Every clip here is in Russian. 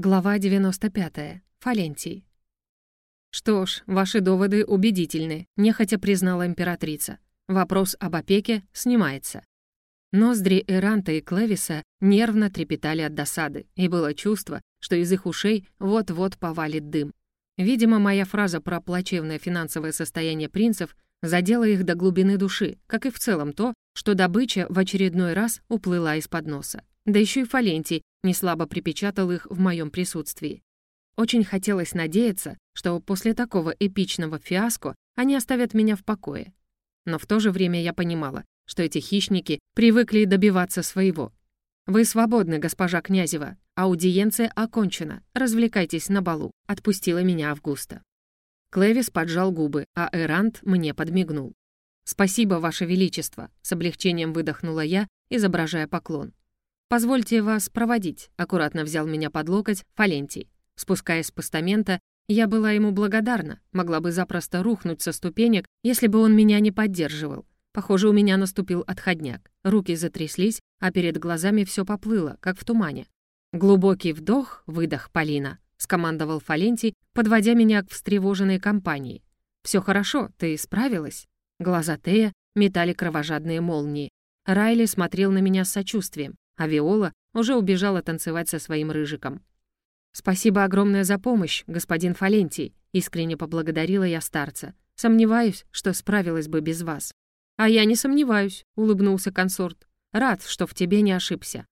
Глава 95. Фалентий. «Что ж, ваши доводы убедительны», — нехотя признала императрица. Вопрос об опеке снимается. Ноздри Эранта и Клевиса нервно трепетали от досады, и было чувство, что из их ушей вот-вот повалит дым. Видимо, моя фраза про плачевное финансовое состояние принцев задела их до глубины души, как и в целом то, что добыча в очередной раз уплыла из-под носа. Да еще и Фалентий неслабо припечатал их в моем присутствии. Очень хотелось надеяться, что после такого эпичного фиаско они оставят меня в покое. Но в то же время я понимала, что эти хищники привыкли добиваться своего. «Вы свободны, госпожа Князева. Аудиенция окончена. Развлекайтесь на балу», — отпустила меня Августа. Клэвис поджал губы, а Эрант мне подмигнул. «Спасибо, Ваше Величество», — с облегчением выдохнула я, изображая поклон. «Позвольте вас проводить», — аккуратно взял меня под локоть Фалентий. Спускаясь с постамента, я была ему благодарна, могла бы запросто рухнуть со ступенек, если бы он меня не поддерживал. Похоже, у меня наступил отходняк. Руки затряслись, а перед глазами все поплыло, как в тумане. «Глубокий вдох, выдох, Полина», — скомандовал Фалентий, подводя меня к встревоженной компании. «Все хорошо, ты справилась?» Глаза Тея метали кровожадные молнии. Райли смотрел на меня с сочувствием а Виола уже убежала танцевать со своим рыжиком. «Спасибо огромное за помощь, господин Фалентий», — искренне поблагодарила я старца. «Сомневаюсь, что справилась бы без вас». «А я не сомневаюсь», — улыбнулся консорт. «Рад, что в тебе не ошибся.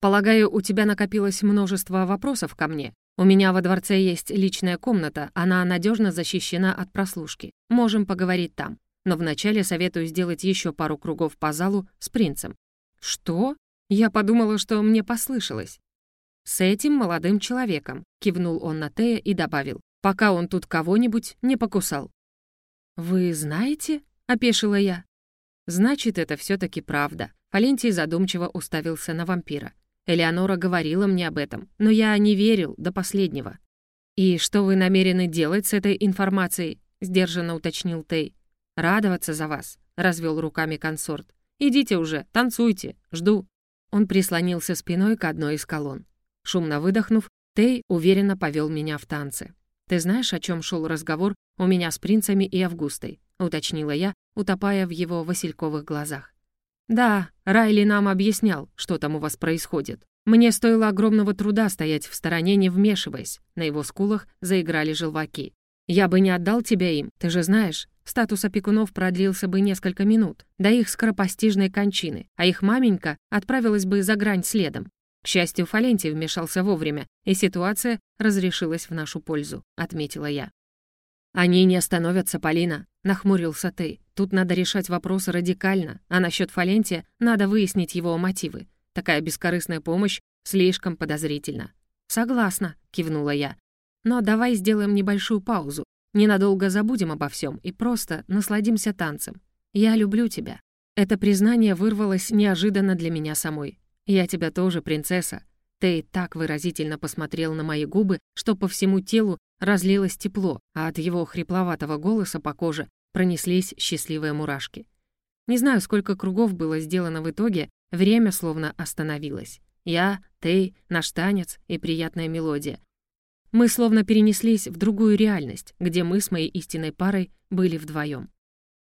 Полагаю, у тебя накопилось множество вопросов ко мне. У меня во дворце есть личная комната, она надежно защищена от прослушки. Можем поговорить там. Но вначале советую сделать еще пару кругов по залу с принцем». «Что?» Я подумала, что мне послышалось. «С этим молодым человеком», — кивнул он на Тея и добавил, «пока он тут кого-нибудь не покусал». «Вы знаете?» — опешила я. «Значит, это все таки правда». Фалентий задумчиво уставился на вампира. Элеонора говорила мне об этом, но я не верил до последнего. «И что вы намерены делать с этой информацией?» — сдержанно уточнил Тей. «Радоваться за вас», — развел руками консорт. «Идите уже, танцуйте, жду». Он прислонился спиной к одной из колонн. Шумно выдохнув, Тей уверенно повел меня в танцы. «Ты знаешь, о чем шел разговор у меня с принцами и Августой?» — уточнила я, утопая в его васильковых глазах. «Да, Райли нам объяснял, что там у вас происходит. Мне стоило огромного труда стоять в стороне, не вмешиваясь. На его скулах заиграли желваки. Я бы не отдал тебя им, ты же знаешь. Статус опекунов продлился бы несколько минут, до их скоропостижной кончины, а их маменька отправилась бы за грань следом. К счастью, Фалентий вмешался вовремя, и ситуация разрешилась в нашу пользу, отметила я. «Они не остановятся, Полина», — нахмурился ты. «Тут надо решать вопрос радикально, а насчет Фалентия надо выяснить его мотивы. Такая бескорыстная помощь слишком подозрительна». «Согласна», — кивнула я. «Но давай сделаем небольшую паузу. Ненадолго забудем обо всем и просто насладимся танцем. Я люблю тебя». Это признание вырвалось неожиданно для меня самой. «Я тебя тоже, принцесса». Тей так выразительно посмотрел на мои губы, что по всему телу разлилось тепло, а от его хрипловатого голоса по коже пронеслись счастливые мурашки. Не знаю, сколько кругов было сделано в итоге, время словно остановилось. Я, Тей, наш танец и приятная мелодия. Мы словно перенеслись в другую реальность, где мы с моей истинной парой были вдвоем.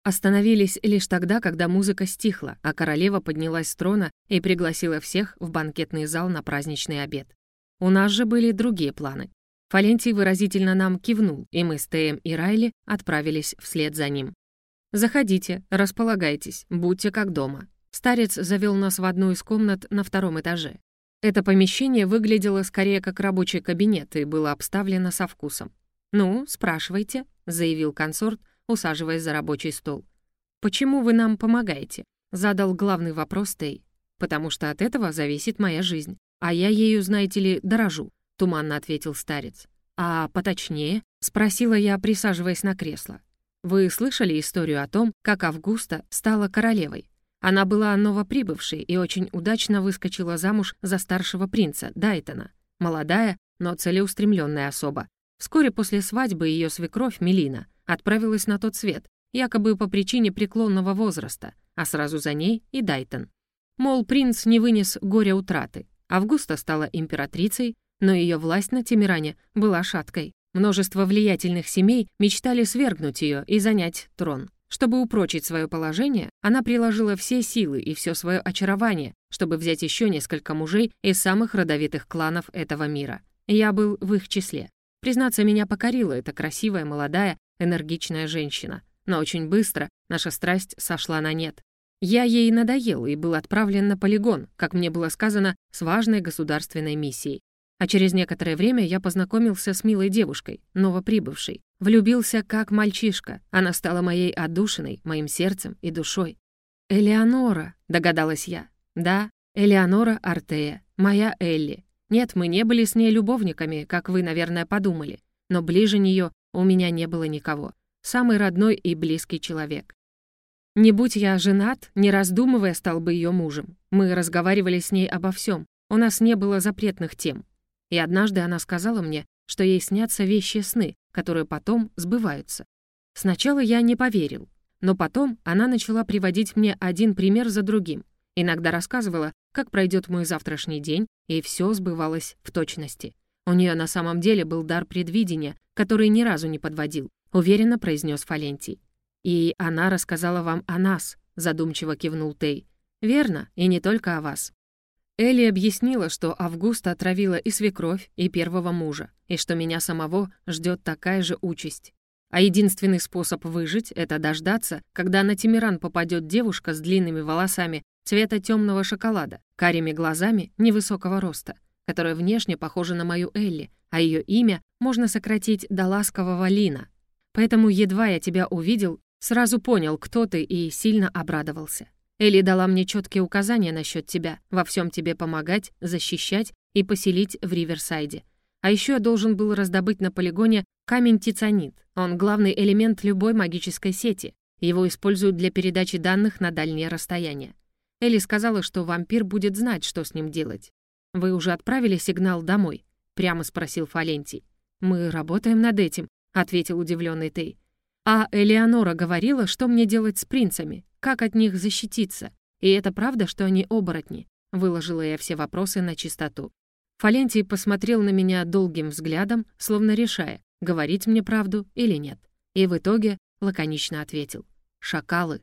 Остановились лишь тогда, когда музыка стихла, а королева поднялась с трона и пригласила всех в банкетный зал на праздничный обед. У нас же были другие планы. Фалентий выразительно нам кивнул, и мы с Теем и Райли отправились вслед за ним. «Заходите, располагайтесь, будьте как дома». Старец завел нас в одну из комнат на втором этаже. Это помещение выглядело скорее как рабочий кабинет и было обставлено со вкусом. «Ну, спрашивайте», — заявил консорт, усаживаясь за рабочий стол. «Почему вы нам помогаете?» — задал главный вопрос Тей. «Потому что от этого зависит моя жизнь. А я ею, знаете ли, дорожу», — туманно ответил старец. «А поточнее?» — спросила я, присаживаясь на кресло. «Вы слышали историю о том, как Августа стала королевой?» Она была новоприбывшей и очень удачно выскочила замуж за старшего принца, Дайтона. Молодая, но целеустремленная особа. Вскоре после свадьбы ее свекровь Мелина отправилась на тот свет, якобы по причине преклонного возраста, а сразу за ней и Дайтон. Мол, принц не вынес горя утраты. Августа стала императрицей, но ее власть на Тимиране была шаткой. Множество влиятельных семей мечтали свергнуть ее и занять трон. Чтобы упрочить свое положение, она приложила все силы и все свое очарование, чтобы взять еще несколько мужей из самых родовитых кланов этого мира. Я был в их числе. Признаться, меня покорила эта красивая, молодая, энергичная женщина. Но очень быстро наша страсть сошла на нет. Я ей надоел и был отправлен на полигон, как мне было сказано, с важной государственной миссией. А через некоторое время я познакомился с милой девушкой, новоприбывшей. Влюбился как мальчишка. Она стала моей отдушиной, моим сердцем и душой. «Элеонора», — догадалась я. «Да, Элеонора Артея, моя Элли. Нет, мы не были с ней любовниками, как вы, наверное, подумали. Но ближе нее у меня не было никого. Самый родной и близкий человек. Не будь я женат, не раздумывая, стал бы ее мужем. Мы разговаривали с ней обо всем. У нас не было запретных тем. И однажды она сказала мне, что ей снятся вещи сны, которые потом сбываются. Сначала я не поверил, но потом она начала приводить мне один пример за другим. Иногда рассказывала, как пройдет мой завтрашний день, и все сбывалось в точности. У нее на самом деле был дар предвидения, который ни разу не подводил, уверенно произнес Фалентий. «И она рассказала вам о нас», — задумчиво кивнул Тей. «Верно, и не только о вас. Элли объяснила, что Августа отравила и свекровь, и первого мужа, и что меня самого ждет такая же участь. А единственный способ выжить — это дождаться, когда на Тимиран попадет девушка с длинными волосами цвета темного шоколада, карими глазами невысокого роста, которая внешне похожа на мою Элли, а ее имя можно сократить до ласкового Лина. Поэтому едва я тебя увидел, сразу понял, кто ты, и сильно обрадовался. Элли дала мне четкие указания насчет тебя, во всем тебе помогать, защищать и поселить в Риверсайде. А еще я должен был раздобыть на полигоне камень тицианит. Он главный элемент любой магической сети. Его используют для передачи данных на дальние расстояния. Элли сказала, что вампир будет знать, что с ним делать. «Вы уже отправили сигнал домой?» — прямо спросил Фалентий. «Мы работаем над этим», — ответил удивленный Тей. «А Элеонора говорила, что мне делать с принцами. Как от них защититься? И это правда, что они оборотни?» Выложила я все вопросы на чистоту. Фалентий посмотрел на меня долгим взглядом, словно решая, говорить мне правду или нет. И в итоге лаконично ответил. «Шакалы».